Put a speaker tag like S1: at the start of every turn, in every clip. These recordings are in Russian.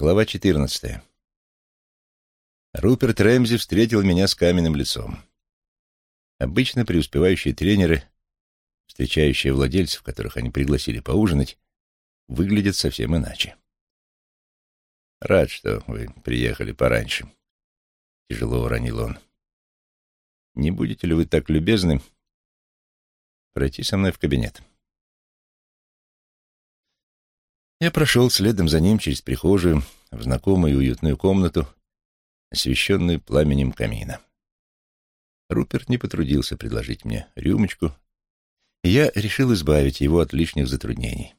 S1: Глава 14. Руперт Рэмзи встретил меня с каменным лицом. Обычно преуспевающие тренеры, встречающие владельцев, которых они пригласили поужинать, выглядят совсем иначе. «Рад, что вы приехали пораньше», — тяжело уронил он. «Не будете ли вы так любезны пройти со мной в кабинет?» Я прошел следом за ним через прихожую в знакомую уютную комнату, освещенную пламенем камина. Руперт не потрудился предложить мне рюмочку, и я решил избавить его от лишних затруднений.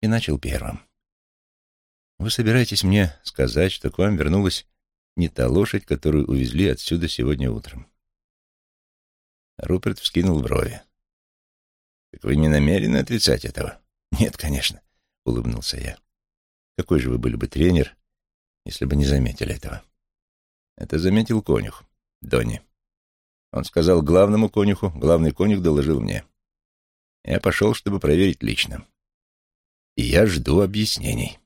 S1: И начал первым. «Вы собираетесь мне сказать, что к вам вернулась не та лошадь, которую увезли отсюда сегодня утром?» Руперт вскинул брови. «Так вы не намерены отрицать этого?» «Нет, конечно улыбнулся я. Какой же вы были бы тренер, если бы не заметили этого? Это заметил конюх, Донни. Он сказал главному конюху, главный конюх доложил мне. Я пошел, чтобы проверить лично. И я жду объяснений,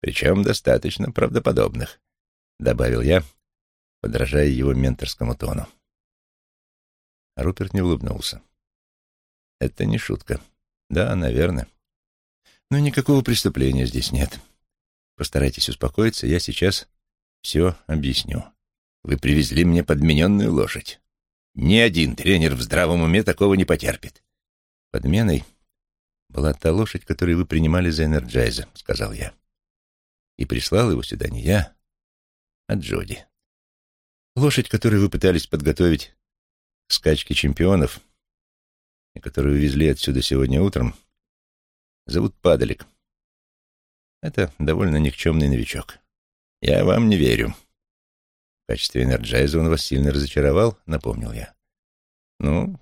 S1: причем достаточно правдоподобных, добавил я, подражая его менторскому тону. Руперт не улыбнулся. Это не шутка. Да, наверное. Но никакого преступления здесь нет. Постарайтесь успокоиться, я сейчас все объясню. Вы привезли мне подмененную лошадь. Ни один тренер в здравом уме такого не потерпит. Подменой была та лошадь, которую вы принимали за Энерджайза, сказал я. И прислал его сюда не я, а Джоди. Лошадь, которую вы пытались подготовить к скачке чемпионов, и которую увезли отсюда сегодня утром, — Зовут Падалик. Это довольно никчемный новичок. Я вам не верю. В качестве энерджайза он вас сильно разочаровал, напомнил я. Ну,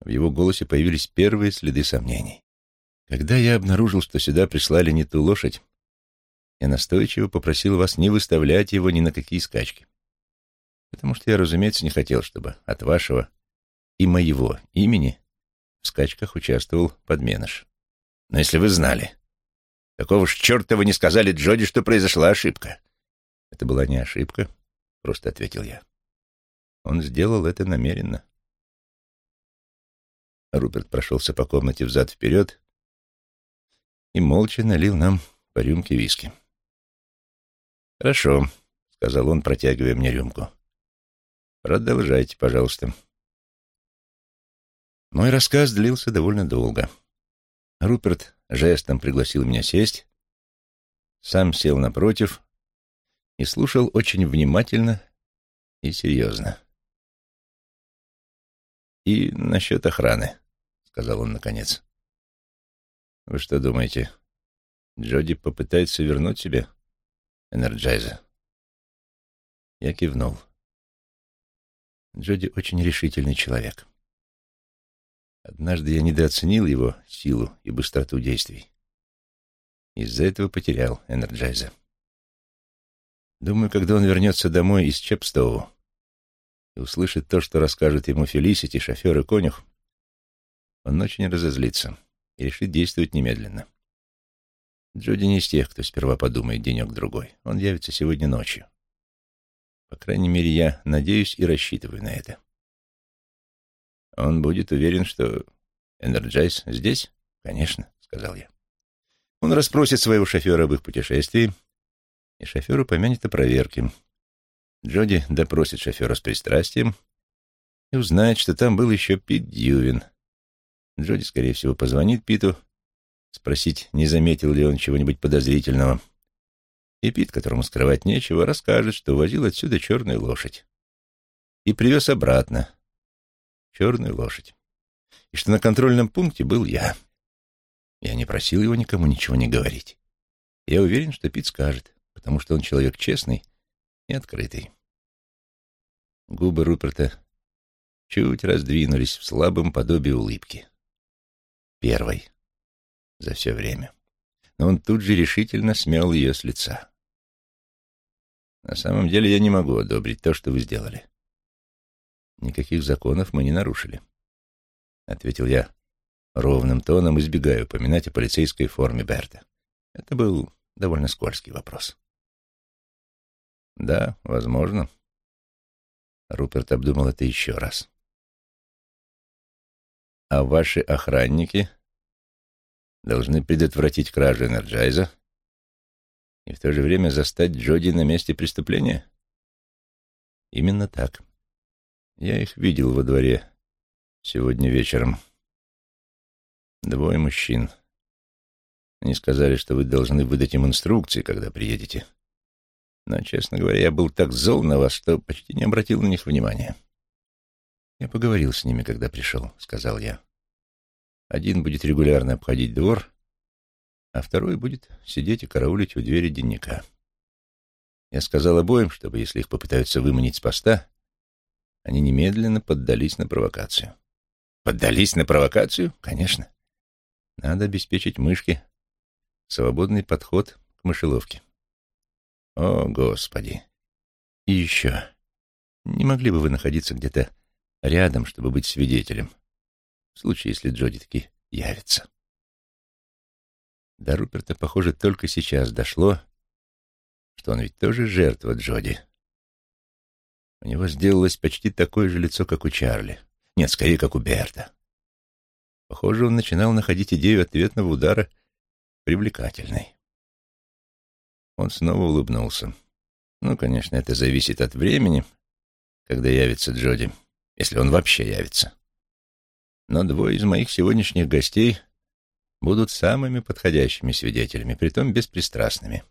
S1: в его голосе появились первые следы сомнений. Когда я обнаружил, что сюда прислали не ту лошадь, я настойчиво попросил вас не выставлять его ни на какие скачки. Потому что я, разумеется, не хотел, чтобы от вашего и моего имени в скачках участвовал подменыш. Но если вы знали, какого ж черта вы не сказали Джоди, что произошла ошибка? Это была не ошибка, просто ответил я. Он сделал это намеренно. Руперт прошелся по комнате взад-вперед и молча налил нам по рюмке виски. «Хорошо», — сказал он, протягивая мне рюмку. «Продолжайте, пожалуйста». Мой рассказ длился довольно долго. Руперт жестом пригласил меня сесть, сам сел напротив и слушал очень внимательно и серьезно. «И насчет охраны», — сказал он наконец. «Вы что думаете, Джоди попытается вернуть себе Энерджайза?» Я кивнул. Джоди очень решительный человек. Однажды я недооценил его силу и быстроту действий. Из-за этого потерял Энерджайза. Думаю, когда он вернется домой из Чепстоу и услышит то, что расскажет ему Фелисити, шофер и конюх, он очень разозлится и решит действовать немедленно. Джоди не из тех, кто сперва подумает денек-другой. Он явится сегодня ночью. По крайней мере, я надеюсь и рассчитываю на это. Он будет уверен, что Энерджайз здесь? Конечно, сказал я. Он расспросит своего шофера об их путешествии, и шофер упомянет о проверке. Джоди допросит шофера с пристрастием и узнает, что там был еще Пит Дьювин. Джоди, скорее всего, позвонит Питу, спросить, не заметил ли он чего-нибудь подозрительного. И Пит, которому скрывать нечего, расскажет, что возил отсюда черную лошадь. И привез обратно, черную лошадь. И что на контрольном пункте был я. Я не просил его никому ничего не говорить. Я уверен, что Пит скажет, потому что он человек честный и открытый. Губы Руперта чуть раздвинулись в слабом подобии улыбки. Первой за все время. Но он тут же решительно смел ее с лица. На самом деле я не могу одобрить то, что вы сделали. Никаких законов мы не нарушили, — ответил я ровным тоном, избегая упоминать о полицейской форме Берта. Это был Довольно скользкий вопрос. Да, возможно. Руперт обдумал это еще раз. А ваши охранники должны предотвратить кражу Энерджайза и в то же время застать Джоди на месте преступления? Именно так. Я их видел во дворе сегодня вечером. Двое мужчин. Они сказали, что вы должны выдать им инструкции, когда приедете. Но, честно говоря, я был так зол на вас, что почти не обратил на них внимания. Я поговорил с ними, когда пришел, — сказал я. Один будет регулярно обходить двор, а второй будет сидеть и караулить у двери денника. Я сказал обоим, чтобы, если их попытаются выманить с поста, они немедленно поддались на провокацию. Поддались на провокацию? Конечно. Надо обеспечить мышке свободный подход к мышеловке. О, Господи! И еще. Не могли бы вы находиться где-то рядом, чтобы быть свидетелем, в случае, если Джоди таки явится? До Руперта, похоже, только сейчас дошло, что он ведь тоже жертва Джоди. У него сделалось почти такое же лицо, как у Чарли. Нет, скорее, как у Берта. Похоже, он начинал находить идею ответного удара привлекательной. Он снова улыбнулся. Ну, конечно, это зависит от времени, когда явится Джоди, если он вообще явится. Но двое из моих сегодняшних гостей будут самыми подходящими свидетелями, притом беспристрастными.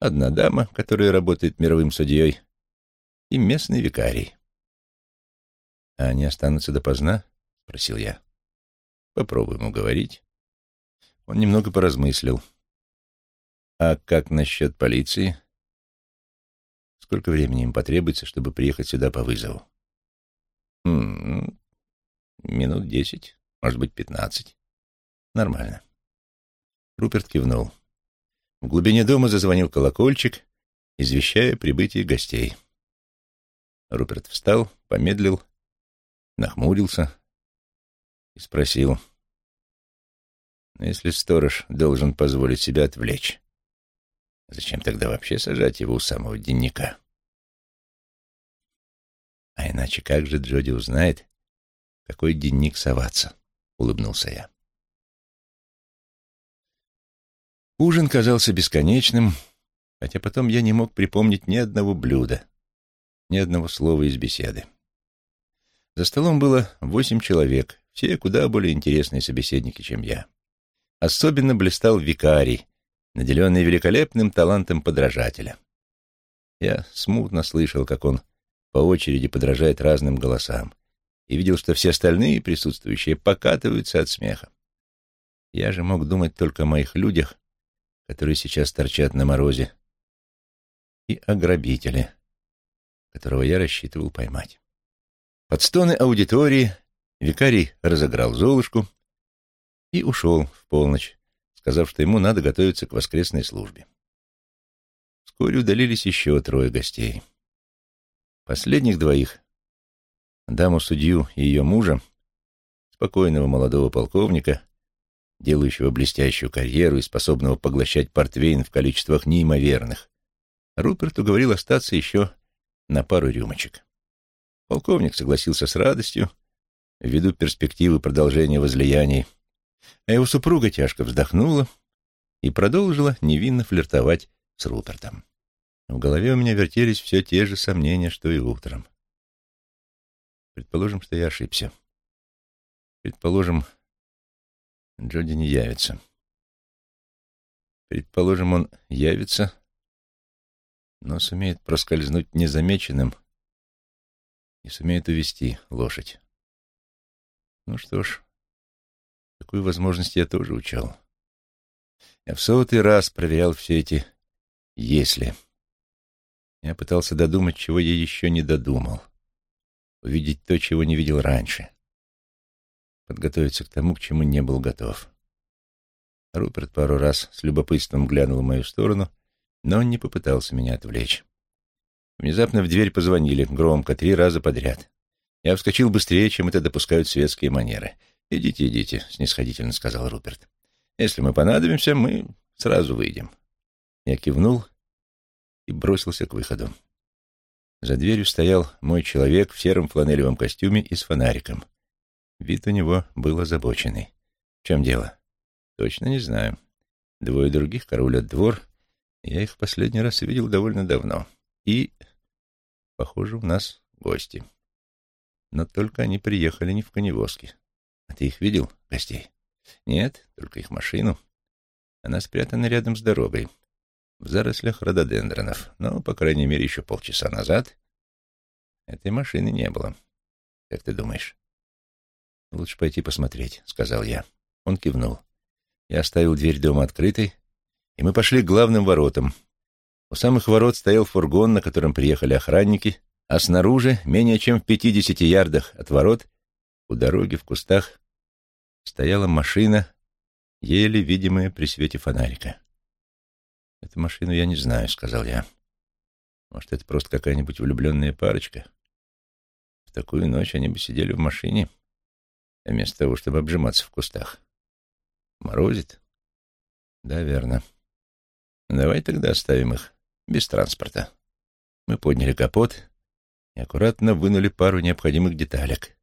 S1: Одна дама, которая работает мировым судьей, и местный викарий. — А они останутся допоздна? — спросил я. — Попробуем уговорить. Он немного поразмыслил. — а как насчет полиции? Сколько времени им потребуется, чтобы приехать сюда по вызову? М -м, минут десять, может быть, пятнадцать. Нормально. Руперт кивнул. В глубине дома зазвонил колокольчик, извещая прибытие гостей. Руперт встал, помедлил, нахмурился и спросил, «Ну, если сторож должен позволить себя отвлечь, Зачем тогда вообще сажать его у самого денника? А иначе как же Джоди узнает, какой денник соваться? Улыбнулся я. Ужин казался бесконечным, хотя потом я не мог припомнить ни одного блюда, ни одного слова из беседы. За столом было восемь человек, все куда более интересные собеседники, чем я. Особенно блистал викарий, наделенный великолепным талантом подражателя. Я смутно слышал, как он по очереди подражает разным голосам, и видел, что все остальные присутствующие покатываются от смеха. Я же мог думать только о моих людях, которые сейчас торчат на морозе, и о грабителе, которого я рассчитывал поймать. Под стоны аудитории викарий разыграл Золушку и ушел в полночь, сказав, что ему надо готовиться к воскресной службе. Вскоре удалились еще трое гостей. Последних двоих, даму-судью и ее мужа, спокойного молодого полковника, делающего блестящую карьеру и способного поглощать портвейн в количествах неимоверных, Руперт уговорил остаться еще на пару рюмочек. Полковник согласился с радостью, ввиду перспективы продолжения возлияний, а его супруга тяжко вздохнула и продолжила невинно флиртовать с Рупертом. В голове у меня вертелись все те же сомнения, что и утром. Предположим, что я ошибся. Предположим, Джоди не явится. Предположим, он явится, но сумеет проскользнуть незамеченным и сумеет увести лошадь. Ну что ж, Такую возможность я тоже учел. Я в сотый раз проверял все эти «если». Я пытался додумать, чего я еще не додумал. Увидеть то, чего не видел раньше. Подготовиться к тому, к чему не был готов. Руперт пару раз с любопытством глянул в мою сторону, но он не попытался меня отвлечь. Внезапно в дверь позвонили, громко, три раза подряд. Я вскочил быстрее, чем это допускают светские манеры. «Идите, идите», — снисходительно сказал Руперт. «Если мы понадобимся, мы сразу выйдем». Я кивнул и бросился к выходу. За дверью стоял мой человек в сером фланелевом костюме и с фонариком. Вид у него был озабоченный. В чем дело? Точно не знаю. Двое других караулят двор. Я их в последний раз видел довольно давно. И, похоже, у нас гости. Но только они приехали не в коневозке. А ты их видел, гостей? Нет, только их машину. Она спрятана рядом с дорогой, в зарослях рододендронов. Но, по крайней мере, еще полчаса назад этой машины не было. Как ты думаешь? Лучше пойти посмотреть, — сказал я. Он кивнул. Я оставил дверь дома открытой, и мы пошли к главным воротам. У самых ворот стоял фургон, на котором приехали охранники, а снаружи, менее чем в пятидесяти ярдах от ворот, у дороги в кустах, стояла машина, еле видимая при свете фонарика. «Эту машину я не знаю», — сказал я. «Может, это просто какая-нибудь влюбленная парочка? В такую ночь они бы сидели в машине, вместо того, чтобы обжиматься в кустах. Морозит?» «Да, верно. Давай тогда оставим их без транспорта». Мы подняли капот и аккуратно вынули пару необходимых деталек.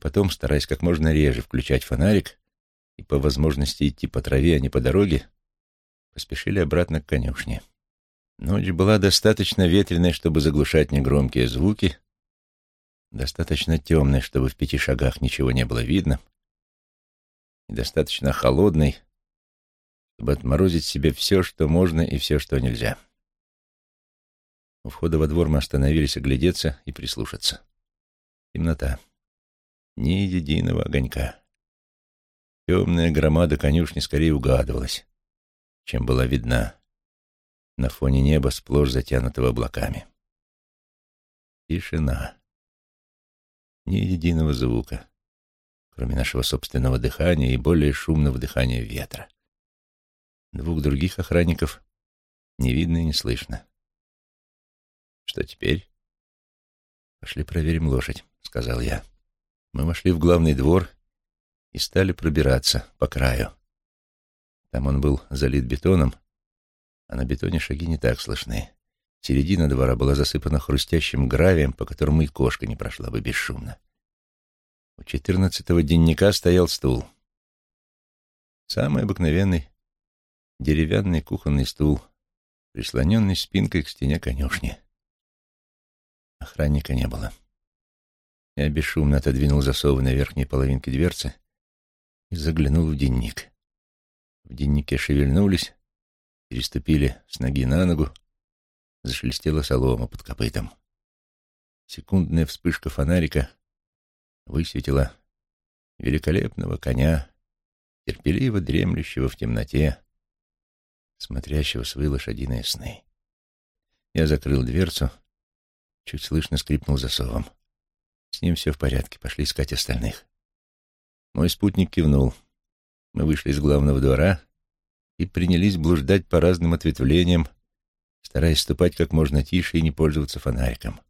S1: Потом, стараясь как можно реже включать фонарик и по возможности идти по траве, а не по дороге, поспешили обратно к конюшне. Ночь была достаточно ветреной, чтобы заглушать негромкие звуки, достаточно темной, чтобы в пяти шагах ничего не было видно, и достаточно холодной, чтобы отморозить себе все, что можно, и все, что нельзя. У входа во двор мы остановились оглядеться и прислушаться. Темнота. Ни единого огонька. Темная громада конюшни скорее угадывалась, чем была видна на фоне неба, сплошь затянутого облаками. Тишина. Ни единого звука, кроме нашего собственного дыхания и более шумного дыхания ветра. Двух других охранников не видно и не слышно. Что теперь? Пошли проверим лошадь, сказал я. Мы вошли в главный двор и стали пробираться по краю. Там он был залит бетоном, а на бетоне шаги не так слышны. Середина двора была засыпана хрустящим гравием, по которому и кошка не прошла бы бесшумно. У четырнадцатого денника стоял стул. Самый обыкновенный деревянный кухонный стул, прислоненный спинкой к стене конюшни. Охранника не было. Я бесшумно отодвинул засовы на верхней половинке дверцы и заглянул в денник. В деннике шевельнулись, переступили с ноги на ногу, зашелестела солома под копытом. Секундная вспышка фонарика высветила великолепного коня, терпеливо дремлющего в темноте, смотрящего свои лошадиные сны. Я закрыл дверцу, чуть слышно скрипнул засовом. С ним все в порядке, пошли искать остальных. Мой спутник кивнул. Мы вышли из главного двора и принялись блуждать по разным ответвлениям, стараясь ступать как можно тише и не пользоваться фонариком.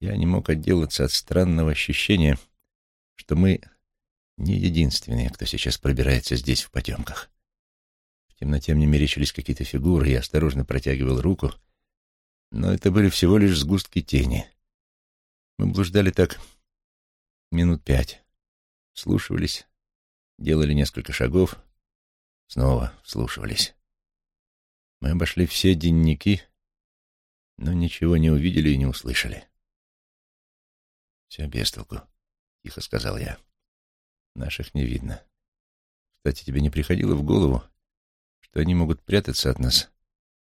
S1: Я не мог отделаться от странного ощущения, что мы не единственные, кто сейчас пробирается здесь в потемках. В темноте мне мерещились какие-то фигуры, я осторожно протягивал руку, но это были всего лишь сгустки тени — мы блуждали так минут пять, слушались, делали несколько шагов, снова слушались. Мы обошли все денники, но ничего не увидели и не услышали. «Все без толку», — тихо сказал я. «Наших не видно. Кстати, тебе не приходило в голову, что они могут прятаться от нас,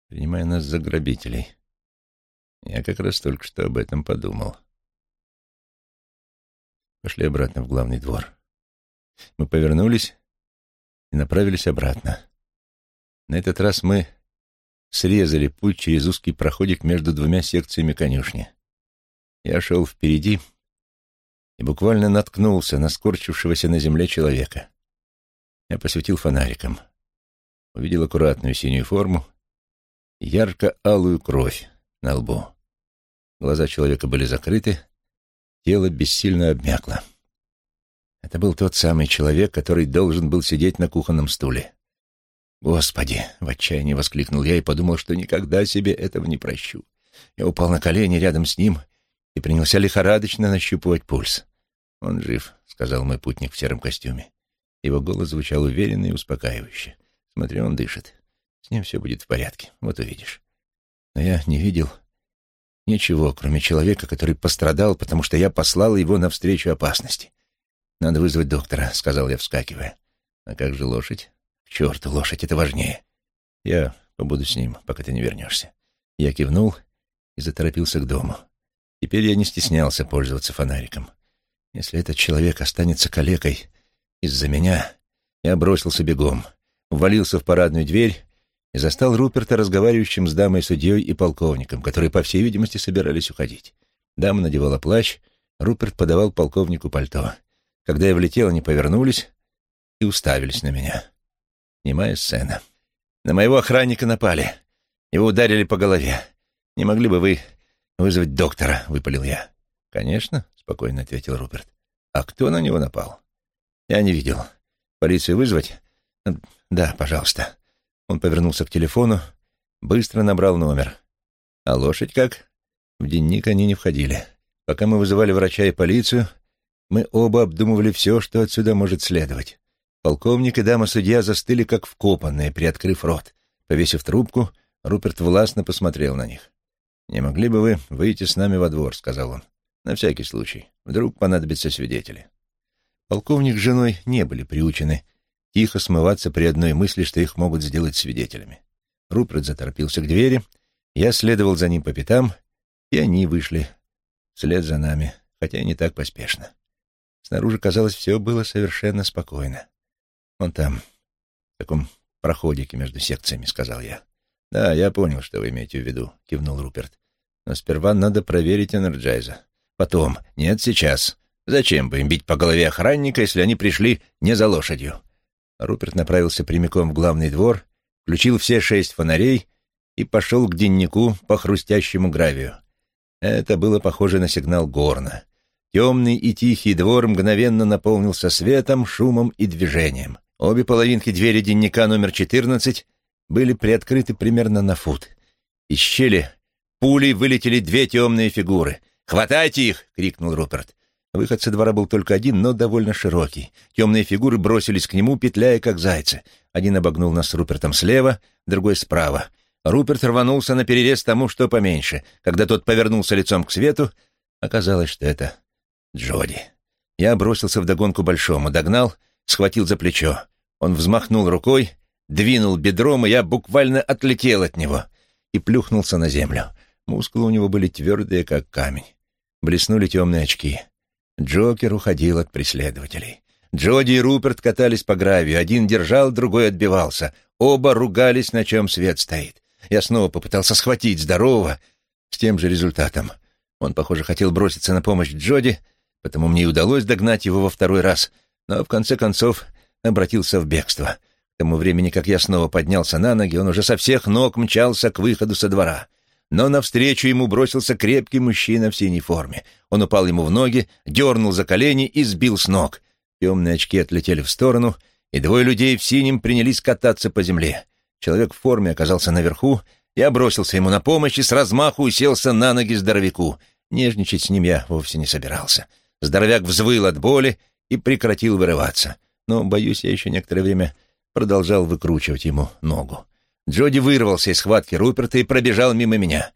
S1: принимая нас за грабителей? Я как раз только что об этом подумал». Пошли обратно в главный двор. Мы повернулись и направились обратно. На этот раз мы срезали путь через узкий проходик между двумя секциями конюшни. Я шел впереди и буквально наткнулся на скорчившегося на земле человека. Я посветил фонариком. Увидел аккуратную синюю форму и ярко-алую кровь на лбу. Глаза человека были закрыты, Тело бессильно обмякло. Это был тот самый человек, который должен был сидеть на кухонном стуле. «Господи!» — в отчаянии воскликнул я и подумал, что никогда себе этого не прощу. Я упал на колени рядом с ним и принялся лихорадочно нащупывать пульс. «Он жив», — сказал мой путник в сером костюме. Его голос звучал уверенно и успокаивающе. «Смотри, он дышит. С ним все будет в порядке. Вот увидишь». Но я не видел ничего, кроме человека, который пострадал, потому что я послал его навстречу опасности. «Надо вызвать доктора», — сказал я, вскакивая. «А как же лошадь?» «К черту, лошадь, это важнее. Я побуду с ним, пока ты не вернешься». Я кивнул и заторопился к дому. Теперь я не стеснялся пользоваться фонариком. Если этот человек останется калекой из-за меня, я бросился бегом, ввалился в парадную дверь и застал Руперта разговаривающим с дамой-судьей и полковником, которые, по всей видимости, собирались уходить. Дама надевала плащ, Руперт подавал полковнику пальто. Когда я влетел, они повернулись и уставились на меня. Немая сцена. На моего охранника напали. Его ударили по голове. Не могли бы вы вызвать доктора?» — выпалил я. «Конечно», — спокойно ответил Руперт. «А кто на него напал?» «Я не видел. Полицию вызвать?» «Да, пожалуйста». Он повернулся к телефону, быстро набрал номер. «А лошадь как?» В дневник они не входили. Пока мы вызывали врача и полицию, мы оба обдумывали все, что отсюда может следовать. Полковник и дама-судья застыли, как вкопанные, приоткрыв рот. Повесив трубку, Руперт властно посмотрел на них. «Не могли бы вы выйти с нами во двор?» — сказал он. «На всякий случай. Вдруг понадобятся свидетели». Полковник с женой не были приучены тихо смываться при одной мысли, что их могут сделать свидетелями. Руперт заторопился к двери, я следовал за ним по пятам, и они вышли вслед за нами, хотя и не так поспешно. Снаружи, казалось, все было совершенно спокойно. «Он там, в таком проходике между секциями», — сказал я. «Да, я понял, что вы имеете в виду», — кивнул Руперт. «Но сперва надо проверить Энерджайза. Потом. Нет, сейчас. Зачем бы им бить по голове охранника, если они пришли не за лошадью?» Руперт направился прямиком в главный двор, включил все шесть фонарей и пошел к деннику по хрустящему гравию. Это было похоже на сигнал горна. Темный и тихий двор мгновенно наполнился светом, шумом и движением. Обе половинки двери денника номер 14 были приоткрыты примерно на фут. Из щели пулей вылетели две темные фигуры. «Хватайте их!» — крикнул Руперт. Выход со двора был только один, но довольно широкий. Темные фигуры бросились к нему, петляя, как зайцы. Один обогнул нас с Рупертом слева, другой справа. Руперт рванулся на перерез тому, что поменьше. Когда тот повернулся лицом к свету, оказалось, что это Джоди. Я бросился вдогонку большому, догнал, схватил за плечо. Он взмахнул рукой, двинул бедром, и я буквально отлетел от него и плюхнулся на землю. Мускулы у него были твердые, как камень. Блеснули темные очки. Джокер уходил от преследователей. Джоди и Руперт катались по гравию. Один держал, другой отбивался. Оба ругались, на чем свет стоит. Я снова попытался схватить здорового, с тем же результатом. Он, похоже, хотел броситься на помощь Джоди, потому мне и удалось догнать его во второй раз, но в конце концов обратился в бегство. К тому времени, как я снова поднялся на ноги, он уже со всех ног мчался к выходу со двора. Но навстречу ему бросился крепкий мужчина в синей форме. Он упал ему в ноги, дернул за колени и сбил с ног. Темные очки отлетели в сторону, и двое людей в синем принялись кататься по земле. Человек в форме оказался наверху, я бросился ему на помощь и с размаху уселся на ноги здоровяку. Нежничать с ним я вовсе не собирался. Здоровяк взвыл от боли и прекратил вырываться. Но, боюсь, я еще некоторое время продолжал выкручивать ему ногу. Джоди вырвался из схватки Руперта и пробежал мимо меня.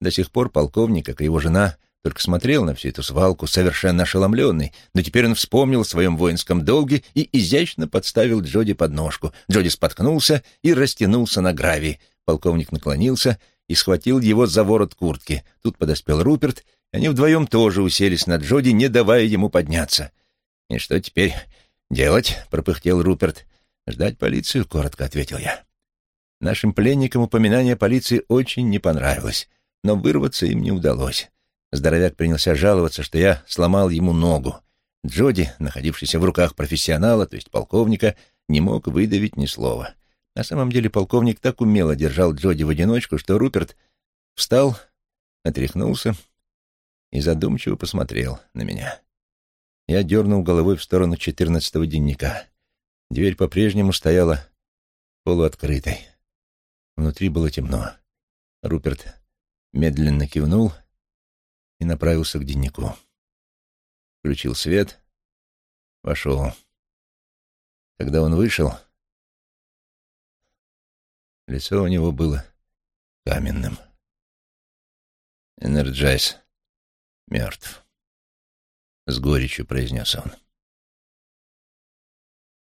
S1: До сих пор полковник, как и его жена, только смотрел на всю эту свалку, совершенно ошеломленный, но теперь он вспомнил о своем воинском долге и изящно подставил Джоди под ножку. Джоди споткнулся и растянулся на гравии. Полковник наклонился и схватил его за ворот куртки. Тут подоспел Руперт они вдвоем тоже уселись на Джоди, не давая ему подняться. «И что теперь делать?» — пропыхтел Руперт. «Ждать полицию», — коротко ответил я. Нашим пленникам упоминание полиции очень не понравилось, но вырваться им не удалось. Здоровяк принялся жаловаться, что я сломал ему ногу. Джоди, находившийся в руках профессионала, то есть полковника, не мог выдавить ни слова. На самом деле полковник так умело держал Джоди в одиночку, что Руперт встал, отряхнулся и задумчиво посмотрел на меня. Я дернул головой в сторону четырнадцатого денника. Дверь по-прежнему стояла полуоткрытой. Внутри было темно. Руперт медленно кивнул и направился к деннику. Включил свет, вошел. Когда он вышел, лицо у него было каменным. Энерджайз мертв. С горечью произнес он.